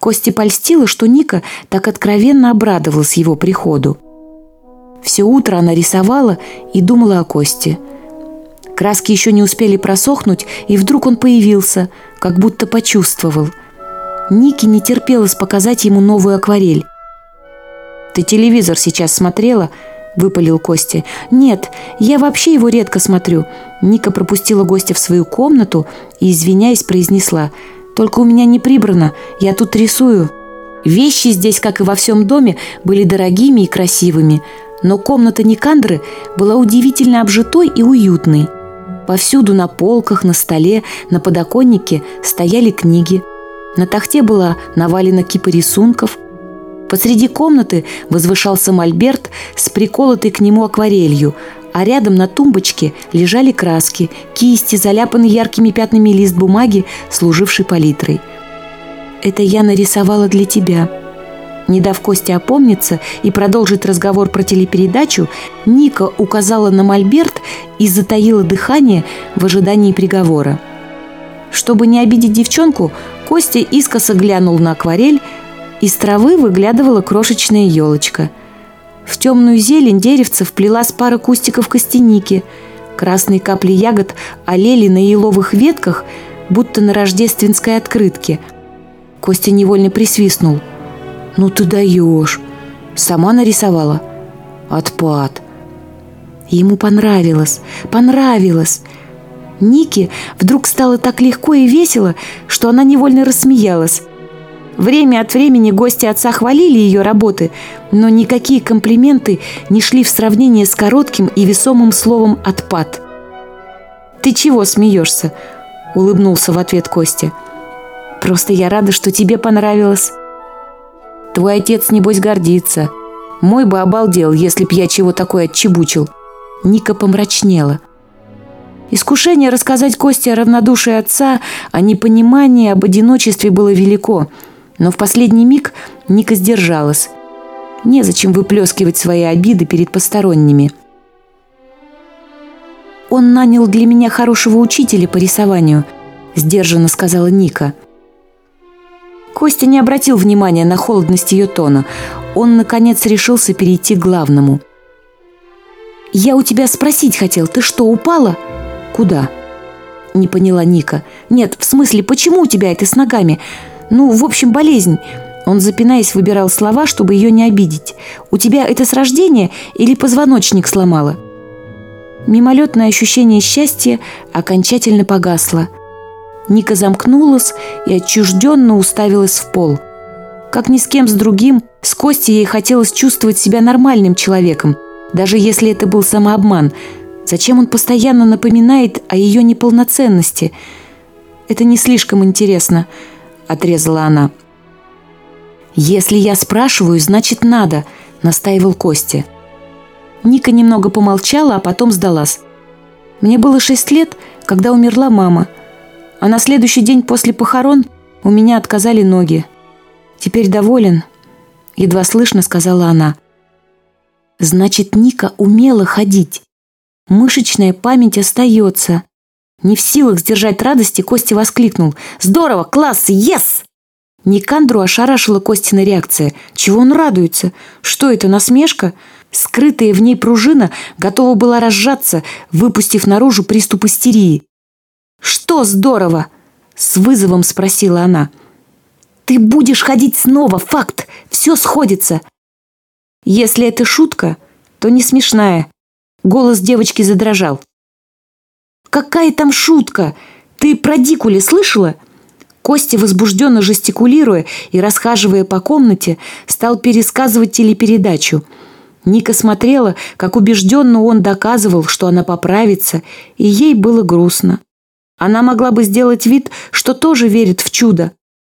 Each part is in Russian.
Кости польстило, что Ника так откровенно обрадовалась его приходу. Все утро она рисовала и думала о Косте. Краски еще не успели просохнуть, и вдруг он появился, как будто почувствовал. Ники не терпелось показать ему новую акварель. «Ты телевизор сейчас смотрела?» – выпалил Костя. «Нет, я вообще его редко смотрю». Ника пропустила гостя в свою комнату и, извиняясь, произнесла – только у меня не прибрано, я тут рисую. Вещи здесь, как и во всем доме, были дорогими и красивыми, но комната Никандры была удивительно обжитой и уютной. Повсюду на полках, на столе, на подоконнике стояли книги. На тахте была навалена кипа рисунков. Посреди комнаты возвышался мольберт с приколотой к нему акварелью, а рядом на тумбочке лежали краски, кисти, заляпанные яркими пятнами лист бумаги, служивший палитрой. «Это я нарисовала для тебя». Не дав Косте опомниться и продолжить разговор про телепередачу, Ника указала на мольберт и затаила дыхание в ожидании приговора. Чтобы не обидеть девчонку, Костя искоса глянул на акварель, из травы выглядывала крошечная елочка – в темную зелень деревца вплелась пара кустиков костяники. Красные капли ягод олели на еловых ветках, будто на рождественской открытке. Костя невольно присвистнул. «Ну ты даешь!» «Сама нарисовала?» «Отпад!» Ему понравилось, понравилось. Нике вдруг стало так легко и весело, что она невольно рассмеялась. Время от времени гости отца хвалили ее работы, но никакие комплименты не шли в сравнение с коротким и весомым словом «отпад». «Ты чего смеешься?» – улыбнулся в ответ Костя. «Просто я рада, что тебе понравилось». «Твой отец, небось, гордится. Мой бы обалдел, если б я чего такое отчебучил». Ника помрачнела. Искушение рассказать Косте о равнодушии отца, а о непонимании, об одиночестве было велико – но в последний миг Ника сдержалась. Незачем выплескивать свои обиды перед посторонними. «Он нанял для меня хорошего учителя по рисованию», – сдержанно сказала Ника. Костя не обратил внимания на холодность ее тона. Он, наконец, решился перейти к главному. «Я у тебя спросить хотел, ты что, упала?» «Куда?» – не поняла Ника. «Нет, в смысле, почему у тебя это с ногами?» Ну, в общем, болезнь. Он, запинаясь, выбирал слова, чтобы ее не обидеть. «У тебя это с рождения или позвоночник сломало? Мимолетное ощущение счастья окончательно погасло. Ника замкнулась и отчужденно уставилась в пол. Как ни с кем с другим, с Костей ей хотелось чувствовать себя нормальным человеком, даже если это был самообман. Зачем он постоянно напоминает о ее неполноценности? Это не слишком интересно. «Интересно». — отрезала она. «Если я спрашиваю, значит, надо», — настаивал Костя. Ника немного помолчала, а потом сдалась. «Мне было шесть лет, когда умерла мама, а на следующий день после похорон у меня отказали ноги. Теперь доволен?» — едва слышно сказала она. «Значит, Ника умела ходить. Мышечная память остается. Не в силах сдержать радости, Костя воскликнул. «Здорово! Класс! Ес!» Никандру ошарашила Костина реакция. Чего он радуется? Что это, насмешка? Скрытая в ней пружина готова была разжаться, выпустив наружу приступ истерии. «Что здорово?» — с вызовом спросила она. «Ты будешь ходить снова, факт! Все сходится!» «Если это шутка, то не смешная». Голос девочки задрожал. «Какая там шутка? Ты про Дикули слышала?» Костя, возбужденно жестикулируя и расхаживая по комнате, стал пересказывать телепередачу. Ника смотрела, как убежденно он доказывал, что она поправится, и ей было грустно. Она могла бы сделать вид, что тоже верит в чудо,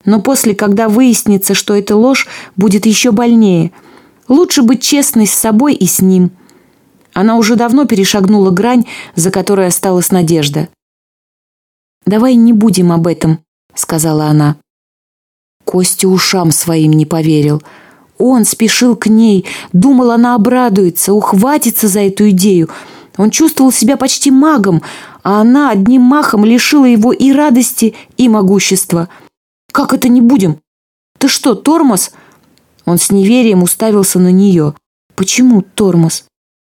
но после, когда выяснится, что это ложь, будет еще больнее. Лучше быть честной с собой и с ним – она уже давно перешагнула грань, за которой осталась надежда. «Давай не будем об этом», — сказала она. Костя ушам своим не поверил. Он спешил к ней, думал, она обрадуется, ухватится за эту идею. Он чувствовал себя почти магом, а она одним махом лишила его и радости, и могущества. «Как это не будем? Ты что, тормоз?» Он с неверием уставился на нее. «Почему тормоз?»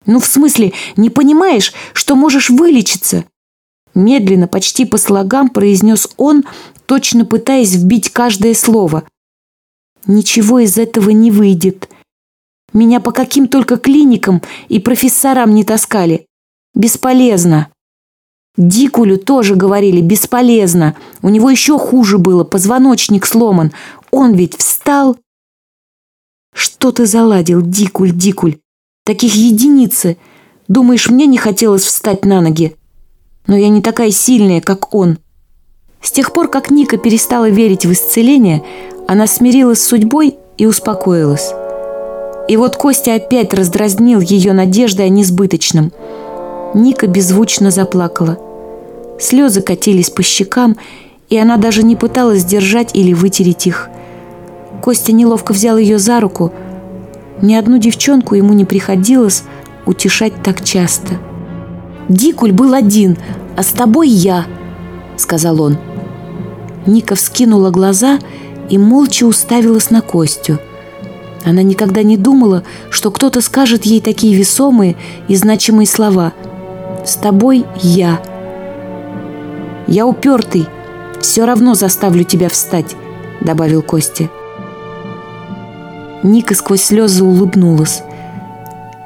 Ну, в смысле, не понимаешь, что можешь вылечиться?» Медленно, почти по слогам произнес он, точно пытаясь вбить каждое слово. «Ничего из этого не выйдет. Меня по каким только клиникам и профессорам не таскали. Бесполезно». Дикулю тоже говорили «бесполезно». У него еще хуже было, позвоночник сломан. Он ведь встал. «Что ты заладил, Дикуль, Дикуль? Таких единицы. Думаешь, мне не хотелось встать на ноги? Но я не такая сильная, как он. С тех пор, как Ника перестала верить в исцеление, она смирилась с судьбой и успокоилась. И вот Костя опять раздразнил ее надеждой о несбыточном. Ника беззвучно заплакала. Слезы катились по щекам, и она даже не пыталась сдержать или вытереть их. Костя неловко взял ее за руку – ни одну девчонку ему не приходилось утешать так часто. «Дикуль был один, а с тобой я», — сказал он. Ника вскинула глаза и молча уставилась на Костю. Она никогда не думала, что кто-то скажет ей такие весомые и значимые слова. «С тобой я». «Я упертый. Все равно заставлю тебя встать», — добавил Костя. Ника сквозь слезы улыбнулась.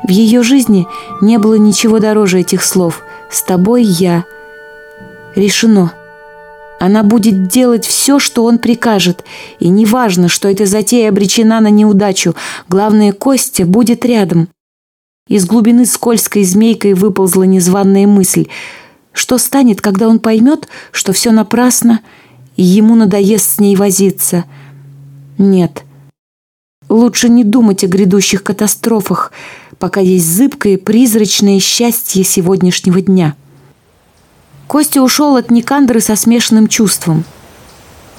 В ее жизни не было ничего дороже этих слов. «С тобой я». Решено. Она будет делать все, что он прикажет. И неважно, что эта затея обречена на неудачу. Главное, Костя будет рядом. Из глубины скользкой змейкой выползла незваная мысль. Что станет, когда он поймет, что все напрасно, и ему надоест с ней возиться? Нет, Лучше не думать о грядущих катастрофах, пока есть зыбкое призрачное счастье сегодняшнего дня. Костя ушел от Никандры со смешанным чувством.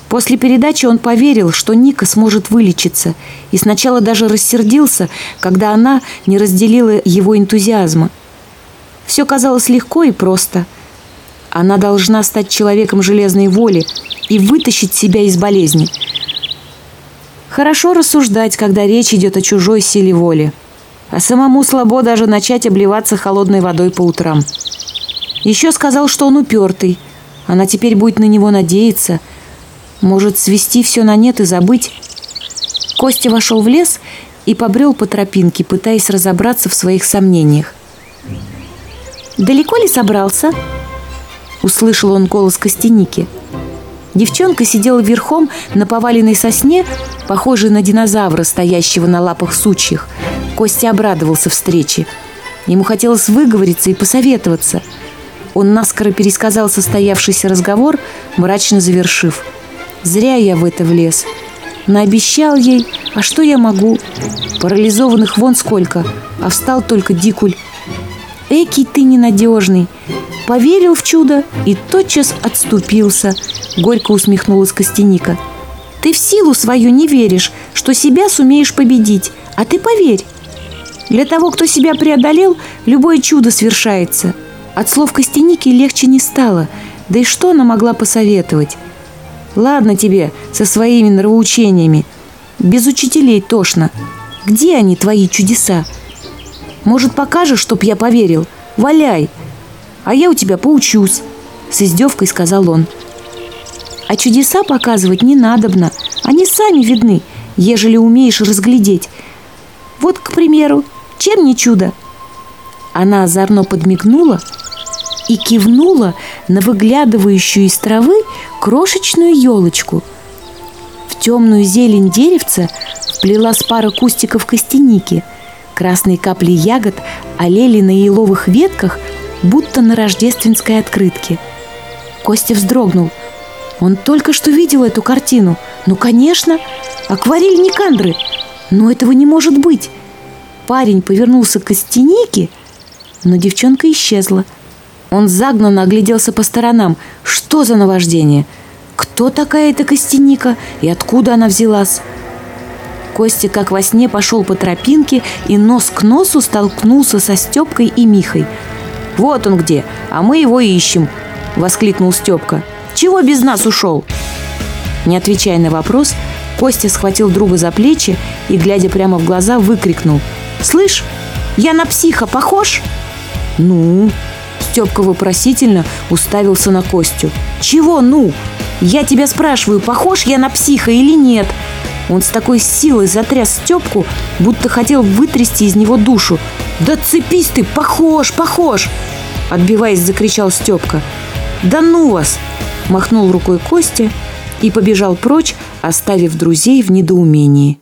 После передачи он поверил, что Ника сможет вылечиться, и сначала даже рассердился, когда она не разделила его энтузиазма. Все казалось легко и просто. Она должна стать человеком железной воли и вытащить себя из болезни – Хорошо рассуждать, когда речь идет о чужой силе воли. А самому слабо даже начать обливаться холодной водой по утрам. Еще сказал, что он упертый. Она теперь будет на него надеяться. Может, свести все на нет и забыть. Костя вошел в лес и побрел по тропинке, пытаясь разобраться в своих сомнениях. «Далеко ли собрался?» Услышал он голос Костяники. Девчонка сидела верхом на поваленной сосне, похожий на динозавра, стоящего на лапах сучьих. Костя обрадовался встрече. Ему хотелось выговориться и посоветоваться. Он наскоро пересказал состоявшийся разговор, мрачно завершив. «Зря я в это влез. Наобещал ей, а что я могу? Парализованных вон сколько, а встал только Дикуль. Экий ты ненадежный. Поверил в чудо и тотчас отступился», — горько усмехнулась Костяника. Ты в силу свою не веришь, что себя сумеешь победить, а ты поверь. Для того, кто себя преодолел, любое чудо свершается. От слов Костяники легче не стало, да и что она могла посоветовать? Ладно тебе со своими нравоучениями. Без учителей тошно. Где они, твои чудеса? Может, покажешь, чтоб я поверил? Валяй! А я у тебя поучусь!» С издевкой сказал он. А чудеса показывать не надобно, они сами видны, ежели умеешь разглядеть. Вот, к примеру, чем не чудо? Она озорно подмигнула и кивнула на выглядывающую из травы крошечную елочку. В темную зелень деревца вплелась пара кустиков костяники. Красные капли ягод олели на еловых ветках, будто на рождественской открытке. Костя вздрогнул – он только что видел эту картину. Ну, конечно, акварель Никандры. Но этого не может быть. Парень повернулся к костянике, но девчонка исчезла. Он загнанно огляделся по сторонам. Что за наваждение? Кто такая эта костяника и откуда она взялась? Костя, как во сне, пошел по тропинке и нос к носу столкнулся со Степкой и Михой. «Вот он где, а мы его ищем!» – воскликнул Степка. Чего без нас ушел?» Не отвечая на вопрос, Костя схватил друга за плечи и, глядя прямо в глаза, выкрикнул. «Слышь, я на психа похож?» «Ну?» Степка вопросительно уставился на Костю. «Чего «ну»? Я тебя спрашиваю, похож я на психа или нет?» Он с такой силой затряс Степку, будто хотел вытрясти из него душу. «Да цепись ты! Похож, похож!» Отбиваясь, закричал Степка. «Да ну вас! махнул рукой Кости и побежал прочь, оставив друзей в недоумении.